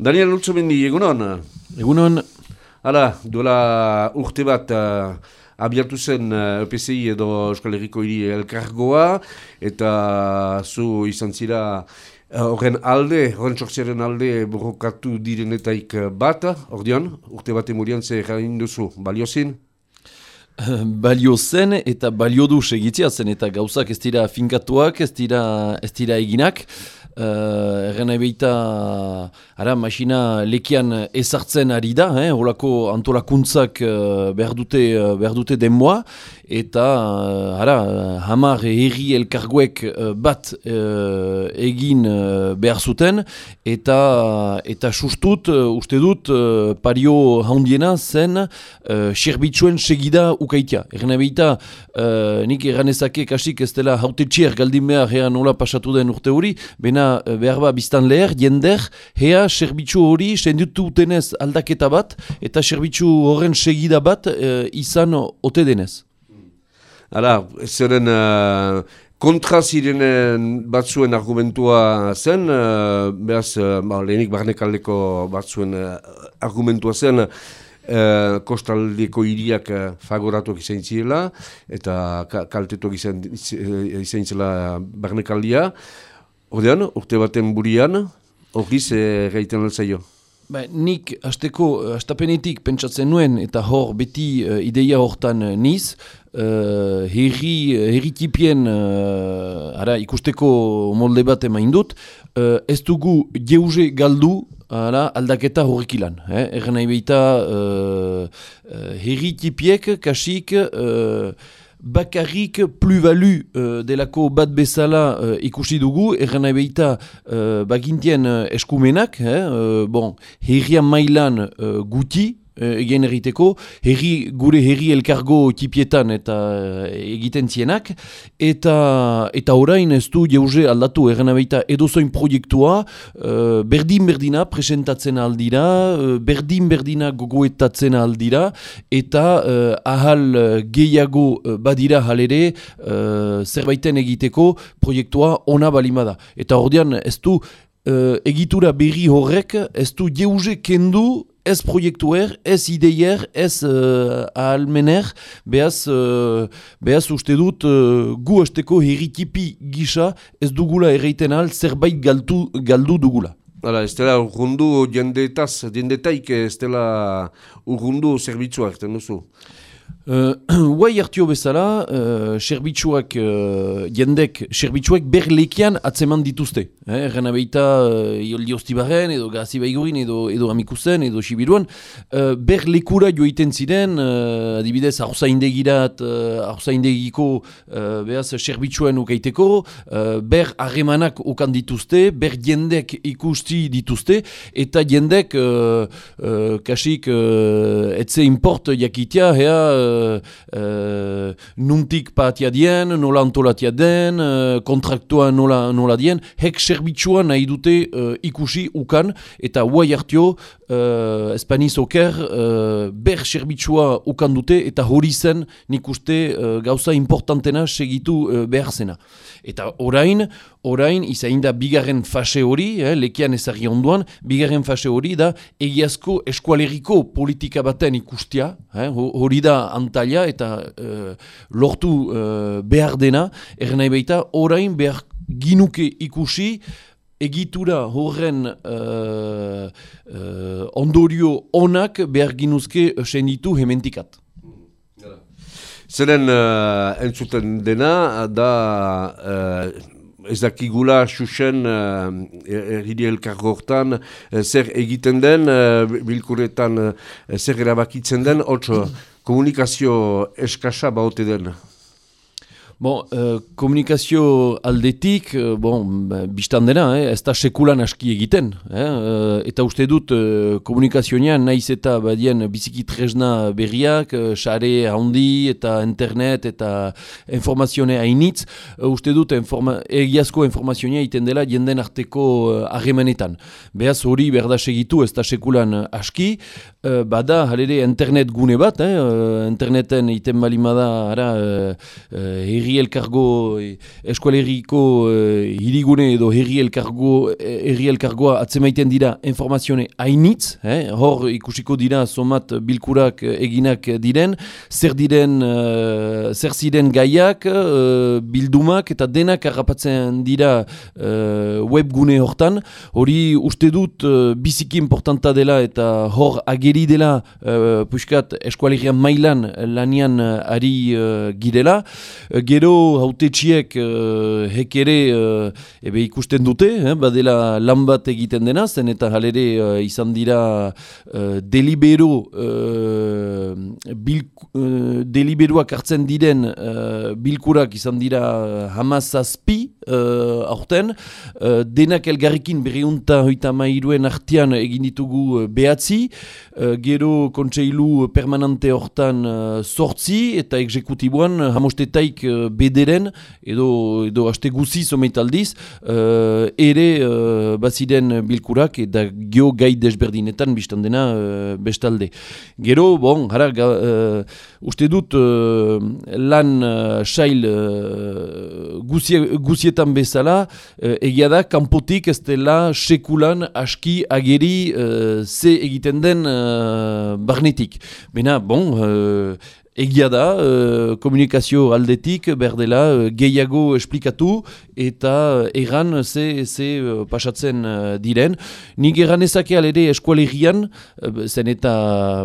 Daniel Lutzomendi, egunon? Egunon? Hala, duela urte bat uh, abiatu zen uh, EPCI edo Euskal Herriko hiri elkargoa, eta zu izan zira uh, horren alde, horren txortziaren alde borrokatu direnetaik bat, ordean, urte bat emurian ze duzu, baliozin? balio zen eta balio du segitzia zen eta gauzak ez dira finkatuak, ez dira, ez dira eginak. Uh, Erren ara, masina lekian ezartzen ari da, eh? holako antolakuntzak uh, behar dute, uh, dute denboa, eta uh, ara, hamar herri elkarguek uh, bat uh, egin behar zuten, eta eta sustut, uste dut, pario haundiena zen serbitxuen segida ukaitia. Erren ebeita, uh, nik erranezake kasik ez dela haute txier galdin behar ea nola pasatu den urte hori, bena behar ba biztan leher, jender, hea serbitzu hori sendutu utenez aldaketa bat, eta serbitzu horren segida bat izan ote denez. Hala, zeren uh, kontra zirenen batzuen argumentua zen, uh, behaz, uh, lehenik barnekaldeko batzuen uh, argumentua zen, Uh, kostaldeko hiriak uh, fagoratuak izan zirela eta ka kaltetuak izan, izan zela barnekaldia. Ordean, urte baten burian, hori ze gaiten? Ba, nik hasteko, hastapenetik pentsatzen nuen eta hor beti uh, ideia hortan uh, niz, uh, herri, herri tipien ara, ikusteko molde bat emain dut, uh, ez dugu jeuze galdu ara, aldaketa horrek ilan. Eh? Erren nahi behita uh, uh, herri tipiek kasik... Uh, bakarrik plus-valu uh, delako bat bezala uh, ikusi dugu, erren behita uh, bagintien uh, eskumenak, eh, uh, bon, herrian mailan uh, guti, egin erriteko, herri, gure herri elkargo tipietan eta uh, egiten zienak, eta, eta orain ez du jauze aldatu erren abeita edozoin proiektua, uh, berdin-berdina presentatzen aldira, uh, berdin-berdina gogoetatzen aldira, eta uh, ahal gehiago badira halere zerbaiten egiteko proiektua ona balimada. Eta ordean ez du egitura berri horrek ez du jeuze kendu ez proiektuer, ez ideier, ez uh, ahalmener, behaz, uh, behaz uste dut uh, gu hasteko herritipi gisa ez dugula erreiten al zerbait galdu, galdu dugula. Hala, ez dela urrundu jendetaz, jendetaik ez dela urrundu zerbitzuak, ten duzu? Guai uh, hartio bezala, uh, serbitxuak, uh, jendek, serbitxuak ber lekian atzeman dituzte. Eh, Erren abeita, uh, ioldi ostibaren, edo gazi baigurin, edo, edo amikusen, edo sibiruan, uh, ber lekura joiten ziren, uh, adibidez, arza indegirat, uh, arza indegiko, uh, behaz, serbitxuen ukaiteko, uh, ber harremanak ukan dituzte, ber jendek ikusti dituzte, eta jendek, uh, uh, kasik, uh, etze import jakitia, hea, uh, nuntik patia dien, nola antolatia den, uh, kontraktua nola, nola dien, hek serbitxua nahi dute ikusi ukan, eta huai hartio, uh, espaniz oker, uh, ber serbitxua ukan dute, eta hori zen nik uste gauza importantena segitu uh, behar zena. Eta orain, orain, izain da bigarren fase hori, eh, lekian ezari onduan, bigarren fase hori da egiazko eskualeriko politika baten ikustia, eh, hori da antalia eta uh, lortu uh, behar dena, erren nahi baita, orain behar ginuke ikusi, egitura horren uh, uh, ondorio onak behar ginuzke senditu hementikat. Zeren uh, entzuten dena da uh, ez dakigula xuxen uh, erridi elkargortan uh, zer egiten den, uh, bilkuretan uh, zer erabakitzen den, hotz komunikazio eskasa baute den. Bon, uh, komunikazio aldetik, uh, bon, biztan dena, eh, ez da sekulan aski egiten. Eh, uh, eta uste dut, uh, komunikazionean naiz eta badien biziki tresna berriak, sare uh, handi eta internet eta informazione hainitz, uste dut informa egiazko informazionea iten dela jenden arteko harremanetan. Beaz hori berda segitu ez da sekulan aski, Uh, bada, halere, internet gune bat, eh? uh, interneten iten balimada, ara, uh, uh, herri elkargo, eskualeriko uh, hirigune edo herri elkargo, herri elkargoa atzemaiten dira informazione hainitz, eh? hor ikusiko dira somat bilkurak eginak diren, zer diren, uh, zer ziren gaiak, uh, bildumak eta denak harrapatzen dira webgune hortan, hori uste dut uh, biziki importanta dela eta hor agi ageri dela uh, puskat eskualerian mailan lanian uh, ari uh, girela. Uh, gero haute txiek uh, hekere uh, ebe ikusten dute, eh, badela lan bat egiten dena, zen eta halere uh, izan dira uh, delibero uh, bil, uh, deliberoak hartzen diren uh, bilkurak izan dira hamazazpi uh, aurten. Uh, denak elgarrikin berriunta hoita mairuen artian egin ditugu behatzi. Eh, gero kontseilu permanente hortan uh, sortzi eta ekzekutiboan uh, hamostetaik uh, bederen edo, edo haste guzi someitaldiz uh, ere uh, baziden bilkurak eta geo gai desberdinetan biztan dena uh, bestalde. Gero, bon, hara, uh, uste dut uh, lan uh, sail uh, guzietan bezala uh, egia da, kanpotik ez dela sekulan aski ageri uh, ze egiten den uh, barnetik. Bena, bon, uh, egia da, uh, komunikazio aldetik, berdela, uh, gehiago esplikatu eta erran ze, ze uh, pasatzen diren. Nik erran ezake alere eskualerian, uh, zen eta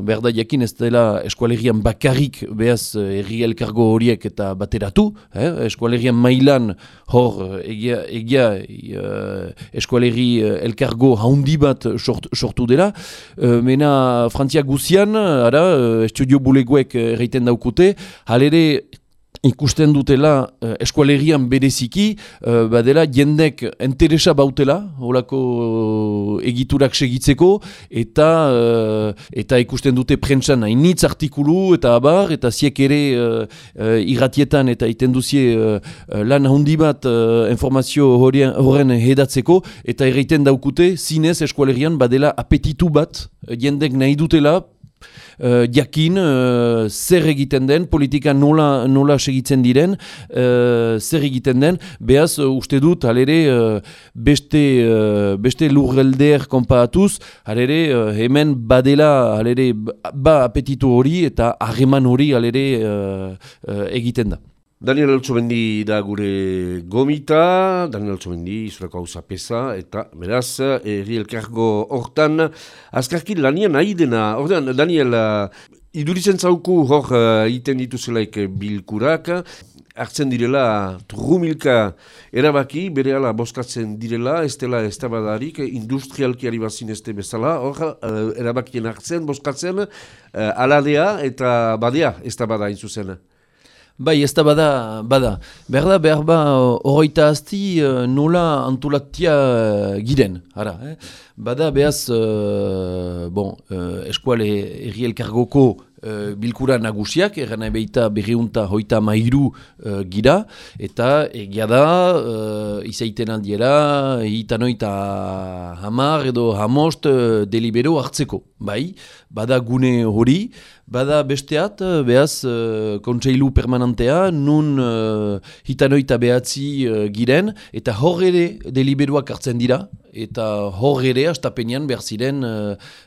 berda jakin ez dela eskualerian bakarrik behaz erri elkargo horiek eta bateratu. Eh? Eskualerian mailan hor egia, egia uh, eskualeri elkargo haundi bat sortu dela. Mena Frantzia guzian, ara, estudio bulegoek erreiten daukute, halere ikusten dutela uh, eskualerian bereziki, uh, badela jendek interesa bautela, holako uh, egiturak segitzeko, eta uh, eta ikusten dute prentsan hainitz artikulu, eta abar, eta ziek ere uh, uh, irratietan eta iten duzie uh, lan handi bat uh, informazio horren hedatzeko, eta erreiten daukute, zinez eskualerian badela apetitu bat, jendek nahi dutela, uh, jakin uh, zer egiten den, politika nola, nola segitzen diren, uh, zer egiten den, behaz uh, uste dut, halere, uh, beste, uh, beste lurrelder konparatuz, halere, uh, hemen badela, halere, ba apetitu hori eta harreman hori, halere, uh, uh, egiten da. Daniel Eltsomendi da gure gomita, Daniel Eltsomendi izurako hau zapesa, eta beraz, erri elkargo hortan, azkarkin lanian nahi dena, ordean, Daniel, iduritzen zauku hor uh, iten dituzelaik bilkurak, hartzen direla trumilka erabaki, bere ala boskatzen direla, ez dela ez tabadarik, industrialki bazin ez bezala, hor uh, erabakien hartzen, boskatzen, uh, aladea eta badea ez tabada inzuzena. Bai, ez da bada, bada. Berda, behar ba, horreita azti uh, nola antolatia uh, giren, ara. Eh? Bada, behaz, uh, bon, uh, eskuale erri elkargoko uh, bilkura nagusiak, erran ebeita berriunta hoita mairu uh, gira, eta egia da, uh, izaiten aldiera, itan oita hamar edo hamost uh, delibero hartzeko. Bai, bada gune hori, Bada besteat, eh, behaz, uh, kontseilu permanentea, nun uh, hitanoita behatzi uh, giren, eta hor ere deliberuak hartzen dira, eta hor ere, astapenean behar ziren,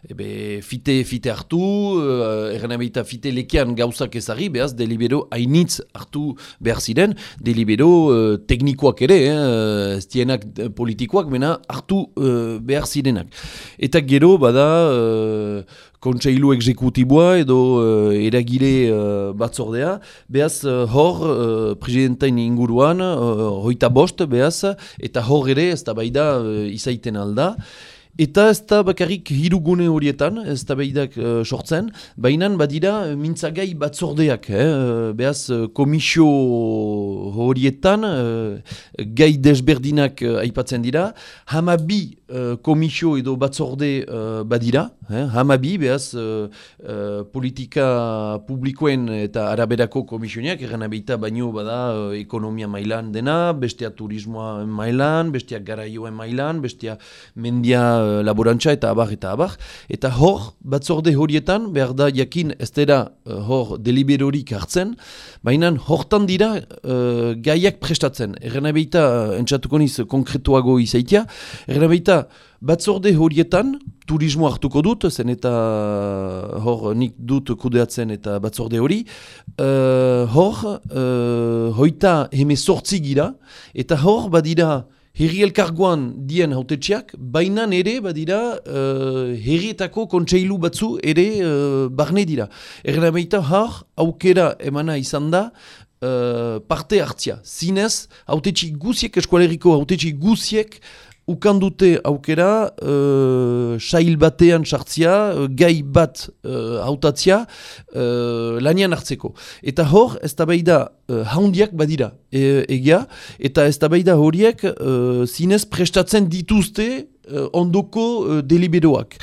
ebe, fite, fite hartu, uh, erren fite lekean gauzak ezari, behaz, delibero hainitz hartu behar ziren, delibero uh, teknikoak ere, eh, ez dienak politikoak, mena hartu uh, behar zirenak. Eta gero, bada, uh, kontseilu exekutiboa edo uh, eragile uh, batzordea, behaz uh, hor uh, presidentain inguruan, uh, hoita bost behaz, eta hor ere ez da baida uh, izaiten alda. Eta ez da bakarrik hirugune horietan, ez da behidak uh, sortzen, baina badira mintzagai batzordeak, eh? behaz komisio horietan uh, gai desberdinak uh, aipatzen dira, hama bi komisio edo batzorde uh, badira, eh? hamabi, behaz, uh, uh, politika publikoen eta araberako komisioneak, erren abeita baino bada uh, ekonomia mailan dena, bestea turismoa mailan, bestea garaioen mailan, bestea mendia uh, laborantza eta abar eta abar. Eta hor, batzorde horietan, behar da jakin ez dira uh, hor deliberorik hartzen, baina hortan dira uh, gaiak prestatzen. Erren abeita, entzatuko niz konkretuago izaitia, erren abeita, Batzorde horietan, turismo hartuko dut, zen eta hor nik dut kudeatzen eta batzorde hori, uh, hor uh, hoita heme sortzi gira, eta hor badira herri elkargoan dien hautetxeak, baina ere badira uh, herrietako kontseilu batzu ere uh, barne dira. Erren ameita hor, aukera emana izan da, Uh, parte hartzia. Zinez, hautetxik guziek, eskualeriko hautetxik guziek, ukandute aukera, uh, sail batean sartzia, uh, gai bat uh, hautatzia, uh, lanian hartzeko. Eta hor, ez da uh, haundiak badira e, egia, eta ez da horiek uh, zinez prestatzen dituzte uh, ondoko uh, deliberoak.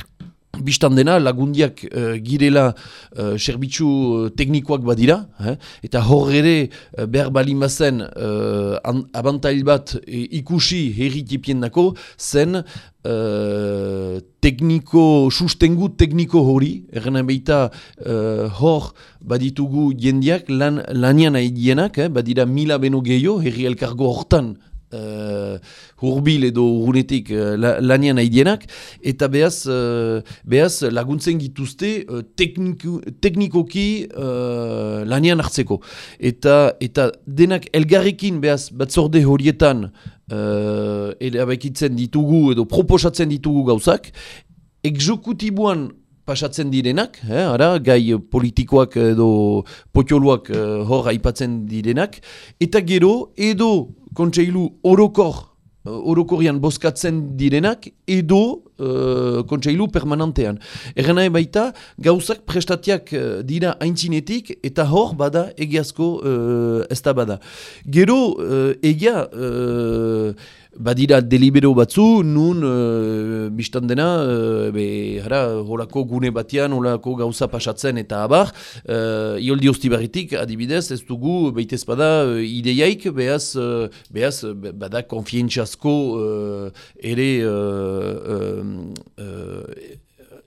Bistan dena, lagundiak uh, girela uh, serbitzu uh, teknikoak badira, eh? eta hor ere uh, behar balimazen uh, abantail bat ikusi herritipien dako, zen uh, tekniko, sustengu tekniko hori, erren baita uh, hor baditugu jendiak lan, lanian haidienak, eh? badira mila beno gehiago, herri elkargo hortan uh, hurbil edo urgunetik uh, la, lanian haidienak, eta behaz, uh, behaz laguntzen gituzte uh, tekniku, teknikoki uh, lanian hartzeko. Eta, eta denak elgarrekin behaz batzorde horietan uh, erabekitzen ditugu edo proposatzen ditugu gauzak, exekutibuan pasatzen direnak, eh, ara, gai politikoak edo potxoluak eh, hor aipatzen direnak, eta gero edo kontseilu orokor, uh, orokorian boskatzen direnak, edo uh, kontseilu permanentean. Erren nahi baita, gauzak prestatiak uh, dira haintzinetik, eta hor bada egiazko uh, ez da bada. Gero uh, egia... Uh, badira delibero batzu, nun, uh, biztan dena, uh, be, hara, holako gune batean, holako gauza pasatzen eta abar, uh, ioldi hosti barritik, adibidez, ez dugu, behitez bada, ideiaik, behaz, behaz, bada, konfientxasko uh, ere uh, uh,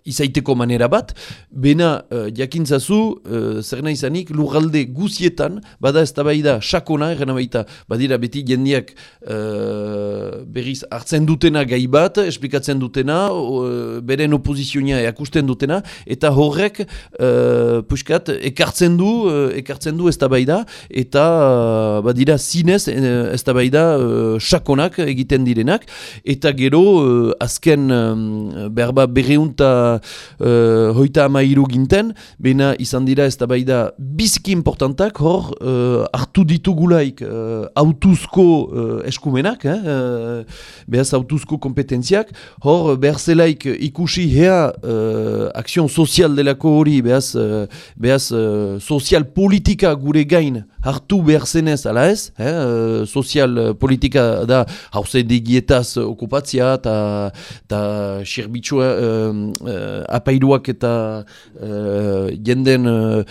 izaiteko manera bat, bena uh, jakintzazu, uh, zer nahi zanik, lurralde guzietan, bada ez da sakona, erren baita, badira beti jendiak uh, berriz hartzen dutena gai bat, esplikatzen dutena, uh, beren opozizionia eakusten dutena, eta horrek, uh, puskat, ekartzen du, uh, ekartzen du ez da eta uh, badira zinez ez da uh, sakonak egiten direnak, eta gero, uh, azken um, berba berreunta uh, hoita ama iru ginten, bena izan dira ez da bai da biziki importantak, hor uh, hartu ditugulaik uh, autuzko uh, eskumenak, eh, uh, behaz autuzko kompetentziak, hor behar zelaik ikusi hea uh, akzion sozial delako hori, behaz, uh, behaz uh, sozial politika gure gain hartu behar zenez, ala ez, eh, uh, sozial politika da hauze digietaz okupatzia eta xirbitsua uh, uh, apairuak eta uh, jenden uh,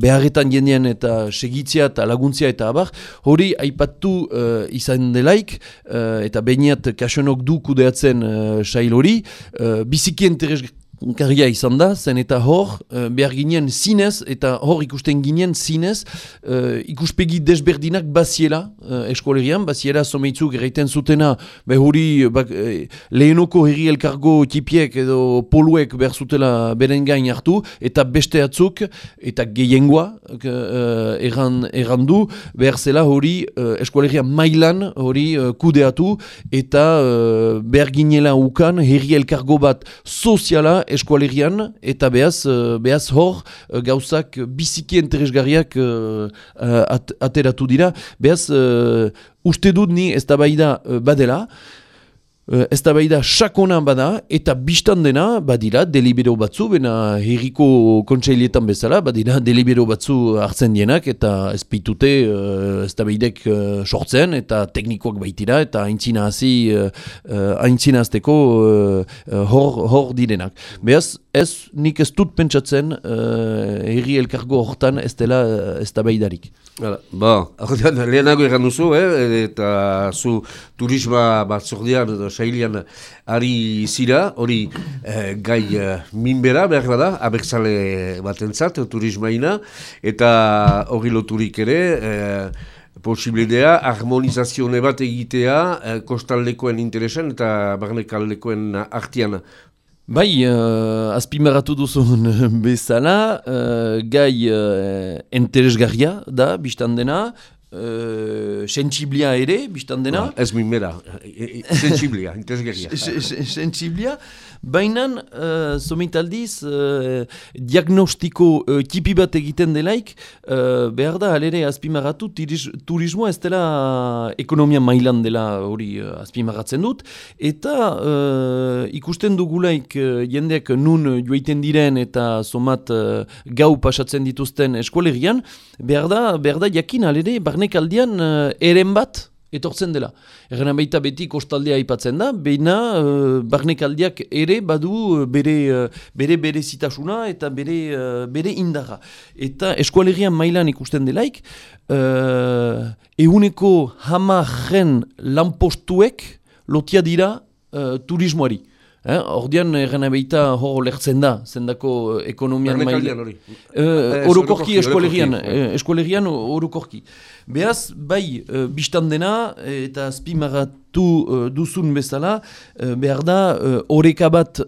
beharretan jendean eta segitzia eta laguntzia eta abar, hori aipatu uh, izan delaik uh, eta bainiat kasionok du kudeatzen uh, sail hori, uh, biziki Garria izan da, zen eta hor, uh, behar ginen zinez, eta hor ikusten ginen zinez, uh, ikuspegi desberdinak baziela uh, eskolerian, baziela someitzuk erraiten zutena, behuri bak, lehenoko herri elkargo tipiek edo poluek behar zutela beren gain hartu, eta beste atzuk, eta gehiengoa uh, erran, errandu, behar zela hori uh, eskolerian mailan hori kudeatu, eta uh, behar ginela ukan herri elkargo bat soziala eskualerian, eta behaz, uh, behaz hor uh, gauzak biziki interesgarriak uh, uh, ateratu dira. Behaz, uh, uste dut ni ez da badela, ez da bai da sakona bada eta biztan dena badira delibero batzu, bena herriko kontseilietan bezala, badira delibero batzu hartzen dienak eta ez pitute uh, ez da uh, sortzen eta teknikoak baitira eta haintzina hazi haintzina hor, hor direnak. Beaz, ez nik ez dut pentsatzen uh, herri elkargo hortan ez dela ez da bai darik. Ba, lehenago egan duzu, eh? eta zu turisma bat zordian edo sailian ari zira, hori eh, gai eh, minbera behar bada, abertzale bat entzat, turismaina, eta hori loturik ere, eh, posibilidea harmonizazione bat egitea eh, kostaldekoen interesan eta barnekaldekoen artian. Bai, uh, azpimarratu duzun bezala, uh, gai uh, enteresgarria da, biztan dena, uh, sentsiblia ere, biztan dena. Ba, ez mimera, sentsiblia, enteresgarria. Sentsiblia, Baina, uh, somitaldiz, uh, diagnostiko uh, tipi bat egiten delaik, uh, behar da, alere, azpimarratu, turismoa ez dela ekonomia mailan dela hori uh, azpimarratzen dut, eta uh, ikusten dugulaik uh, jendeak nun joiten diren eta somat uh, gau pasatzen dituzten eskualerian, behar da, behar da, jakin, alere, barnek aldean uh, eren bat, etortzen dela. Erren baita beti kostaldea aipatzen da, beina uh, barnekaldiak ere badu uh, bere, uh, bere bere zitasuna eta bere, uh, bere indarra. Eta eskualerian mailan ikusten delaik, uh, euneko hamaren lanpostuek lotia dira uh, turismoari. Eh, ordean erren abeita hor lertzen da, zendako ekonomian maila. hori. Orokorki eskualerian, eskualerian orokorki. Beaz, bai, uh, biztan dena, eta azpimarratu uh, duzun bezala, uh, behar da, horeka bat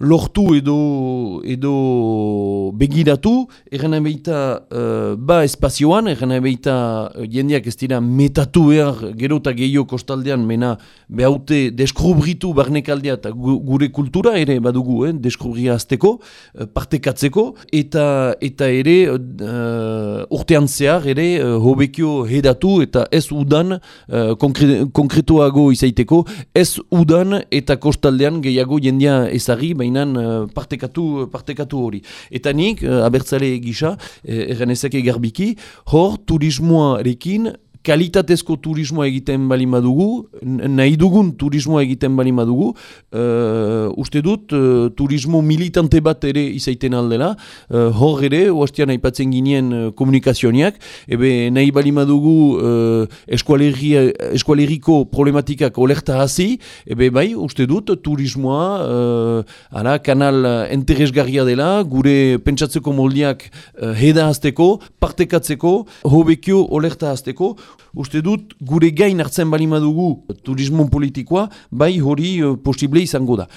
lortu edo, edo begiratu, erren abeita uh, ba espazioan, erren abeita uh, jendeak ez dira metatu behar gero eta gehiago kostaldean, mena behaute deskrubritu barnekaldea eta gure kultura ere badugu, eh, deskrubria azteko, uh, partekatzeko, eta eta ere uh, urtean zehar ere uh, hobekio hedatu eta ez udan uh, konkre, konkretuago izaiteko, ez udan eta kostaldean gehiago jendea ezari, bainan uh, partekatu, partekatu hori. Eta nik, uh, abertzale gisa, uh, errenezake garbiki, hor turismoarekin kalitatezko turismoa egiten bali madugu, nahi dugun turismoa egiten bali madugu, uh, uste dut uh, turismo militante bat ere izaiten aldela, uh, hor ere, oastian aipatzen ginen uh, komunikazioniak, ebe nahi bali madugu uh, eskualeriko problematikak olerta hazi, ebe bai, uste dut turismoa uh, ara, kanal interesgarria dela, gure pentsatzeko moldiak uh, heda azteko, partekatzeko, hobekio olerta azteko, uste dut gure gain hartzen bali madugu turismo politikoa, bai hori uh, posible izango da.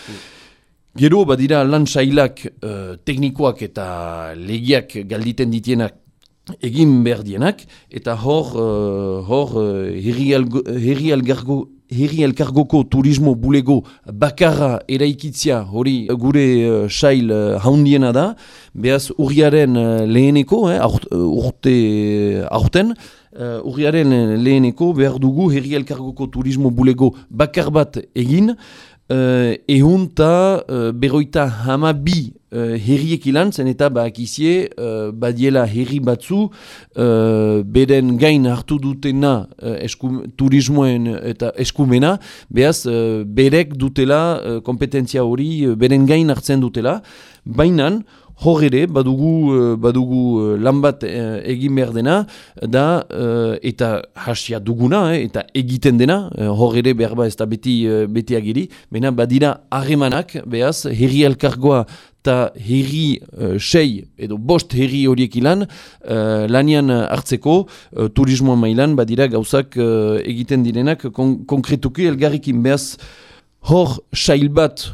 Gero, badira lan sailak uh, teknikoak eta legiak galditen ditienak egin behar dienak, eta hor, uh, hor uh, herri algargo Herri elkargoko turismo bulego bakarra eraikitzia hori gure uh, sail uh, haundiena da. Beaz urriaren uh, leheneko, eh, urte aurten, uh, urriaren leheneko behar dugu herri elkargoko turismo bulego bakar bat egin, uh, ehunta uh, berroita hama bi uh, herriek ilan, zen eta bakizie uh, badiela herri batzu. Uh, beren gain hartu dutena uh, eskum, turismoen eta eskumena, behaz uh, berek dutela uh, kompetentzia hori uh, beren gain hartzen dutela, bainan hor ere, badugu, eh, badugu eh, lan bat eh, egin behar dena, da, eta hasia duguna, eta egiten dena, hor ere behar ba ez da beti, beti agiri, baina badira harremanak, behaz, herri elkargoa eta herri sei edo bost herri horiek ilan, uh, lanian hartzeko uh, turismoa mailan, badira gauzak egiten direnak kon konkretuki elgarrikin behaz, hor sail bat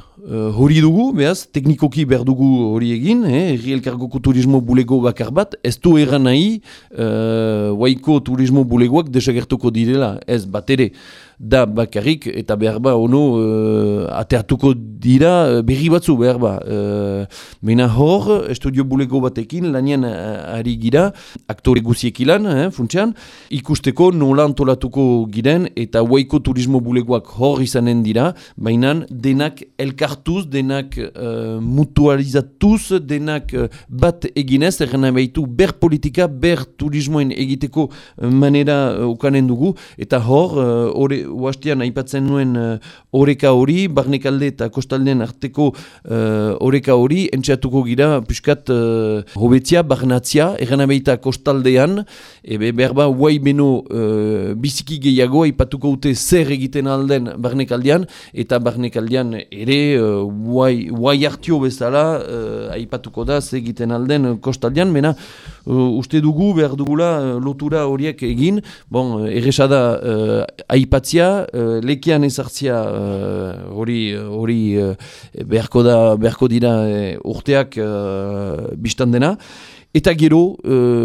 hori dugu, behaz, teknikoki behar dugu hori egin, eh, erri elkargoko turismo bulego bakar bat, ez du erran nahi, uh, waiko turismo bulegoak desagertuko direla, ez bat ere da bakarrik eta behar ba ono uh, ateatuko dira uh, berri batzu behar ba. Uh, hor, estudio bulego batekin lanian uh, ari gira, aktore guziek ilan, eh, funtsean, ikusteko nola antolatuko giren eta waiko turismo bulegoak hor izanen dira, baina denak elkartuz, denak uh, mutualizatuz, denak uh, bat eginez, erren behitu ber politika, ber turismoen egiteko manera ukanen dugu, eta hor, uh, uastian aipatzen nuen uh, oreka hori, barnekalde eta kostaldean arteko uh, oreka hori, entxeatuko gira, piskat, uh, hobetzia, barnatzia, eran abeita kostaldean, ebe berba, guai beno uh, biziki gehiago, aipatuko dute zer egiten alden barnekaldean, eta barnekaldean ere, uh, guai hartio bezala, uh, aipatuko da, zer egiten alden kostaldean, mena, uh, uste dugu, behar dugula, lotura horiek egin, bon, erresada uh, aipatzia, uh, lekian ezartzia uh, hori hori uh, beharko, beharko dira urteak uh, biztan dena. Eta gero,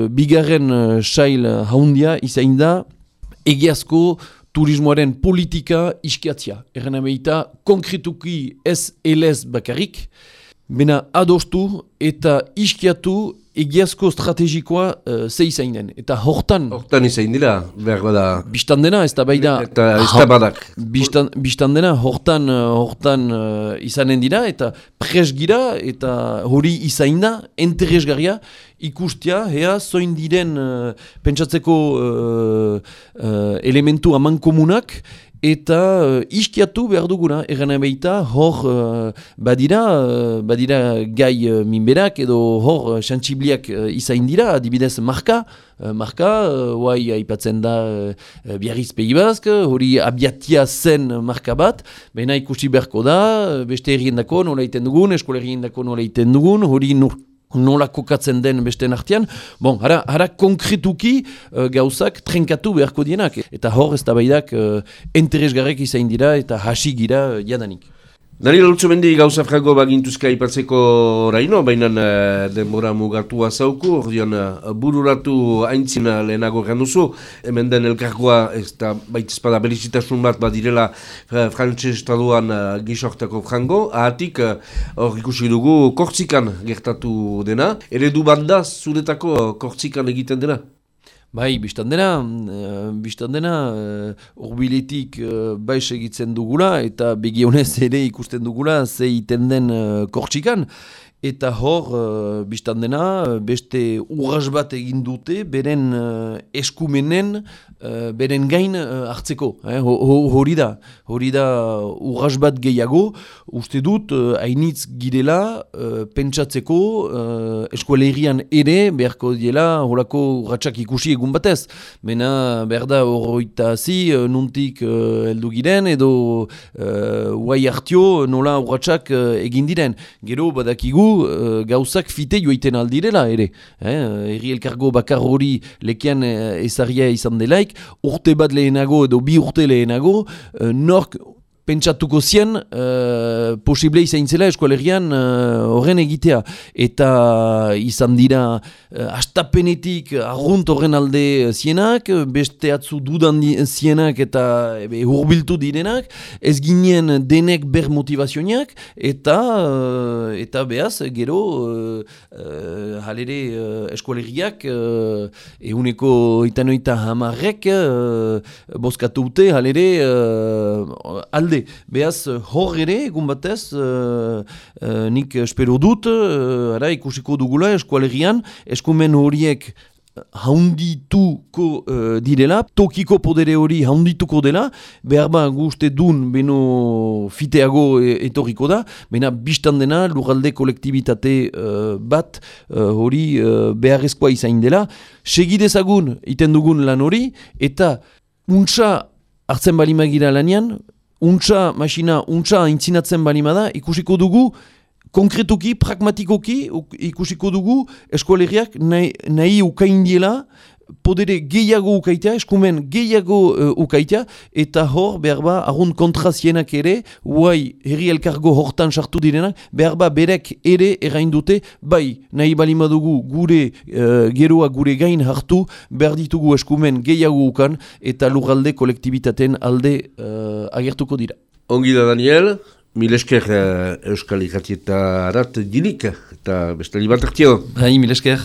bigarren uh, sail haundia izain da, egiazko turismoaren politika iskiatzia. Erren ameita, konkretuki ez elez bakarrik, Bena adostu eta iskiatu egiazko strategikoa uh, ze izain den. Eta hortan... Hortan izain dira, behar bada... Bistan dena, ez da bai da... Eta ez da badak. Bistan, bistan dena, hortan, uh, hortan uh, izanen dira, eta pres gira, eta hori izain da, enteresgarria, ikustia, hea, zoin diren uh, pentsatzeko uh, uh, elementu aman komunak, eta uh, iskiatu behar duguna, egan abeita, hor uh, badira, uh, badira gai uh, minberak edo hor uh, xantsibliak uh, izain dira, adibidez marka, uh, marka, uh, aipatzen da uh, biarriz pehi hori abiatia zen marka bat, baina ikusi beharko da, beste errien dako nola iten dugun, eskolerrien dako nola iten dugun, hori nur nola kokatzen den beste nartian, bon, hara, hara konkretuki uh, gauzak trenkatu beharko dienak. Eta hor ez da baidak uh, interesgarrek izain dira eta hasi gira uh, jadanik. Nari lortzu bendi gauza frango bagintuzka ipatzeko raino, baina uh, denbora mugatua zauku, ordean uh, bururatu haintzina lehenago ganduzu, hemen den elkargoa ez da baita berizitasun bat badirela uh, frantxe estaduan uh, gisortako frango, ahatik hor uh, ikusi dugu kortzikan gertatu dena, eredu banda zuretako kortzikan egiten dena? Bai, biztan dena, uh, biztan dena, uh, urbiletik uh, bai segitzen dugula eta begionez ere ikusten dugula ze iten den uh, kortsikan. Eta hor, uh, biztan dena, beste urras bat egin dute, beren uh, eskumenen, uh, beren gain uh, hartzeko. Eh? Hori da, hori da urras bat gehiago, uste dut, hainitz uh, girela, uh, pentsatzeko, uh, eskualerian ere, beharko diela, horako urratsak ikusi egun batez. Mena, berda, horroita zi, nuntik uh, eldu giren, edo uh, uai hartio nola urratsak egin diren. Gero, badakigu, uh, gauzak fite joiten aldirela ere. Eh? Eri elkargo bakar hori lekian uh, ezaria izan delaik, urte bat lehenago edo bi urte lehenago, uh, nork pentsatuko zien uh, posible izan zela eskualerian uh, horren egitea. Eta izan dira uh, astapenetik arrunt horren alde zienak, beste atzu dudan zienak eta ebe, hurbiltu direnak, ez ginen denek ber motivazioniak, eta uh, eta behaz, gero uh, uh, halere uh, eskualeriak uh, euneko itanoita hamarrek uh, boskatu ute halere uh, alde Beaz, eh, hor ere, egun batez, uh, uh, nik espero dut, uh, ara, ikusiko dugula eskualerian, eskumen horiek haundituko uh, direla, tokiko podere hori haundituko dela, behar ba guzti dun beno fiteago e etorriko da, bena biztan dena lugalde kolektibitate bat hori uh, beharrezkoa izain dela, segidezagun iten dugun lan hori, eta untsa hartzen balimagira lanian, untsa, masina, untsa intzinatzen balimada, ikusiko dugu, konkretuki, pragmatikoki, ikusiko dugu, eskualeriak nahi, nahi ukaindiela, podere gehiago ukaitea, eskumen gehiago uh, ukaitea, eta hor, behar ba, argun kontrazienak ere, guai, herri elkargo hortan sartu direnak, behar ba, berek ere dute, bai, nahi balimadugu gure uh, geroa gure gain hartu, behar ditugu eskumen gehiago ukan, eta lugalde kolektibitaten alde uh, agertuko dira. Ongi da, Daniel, milesker uh, Euskal Ikatieta arat dinik, eta bestali bat Bai, milesker.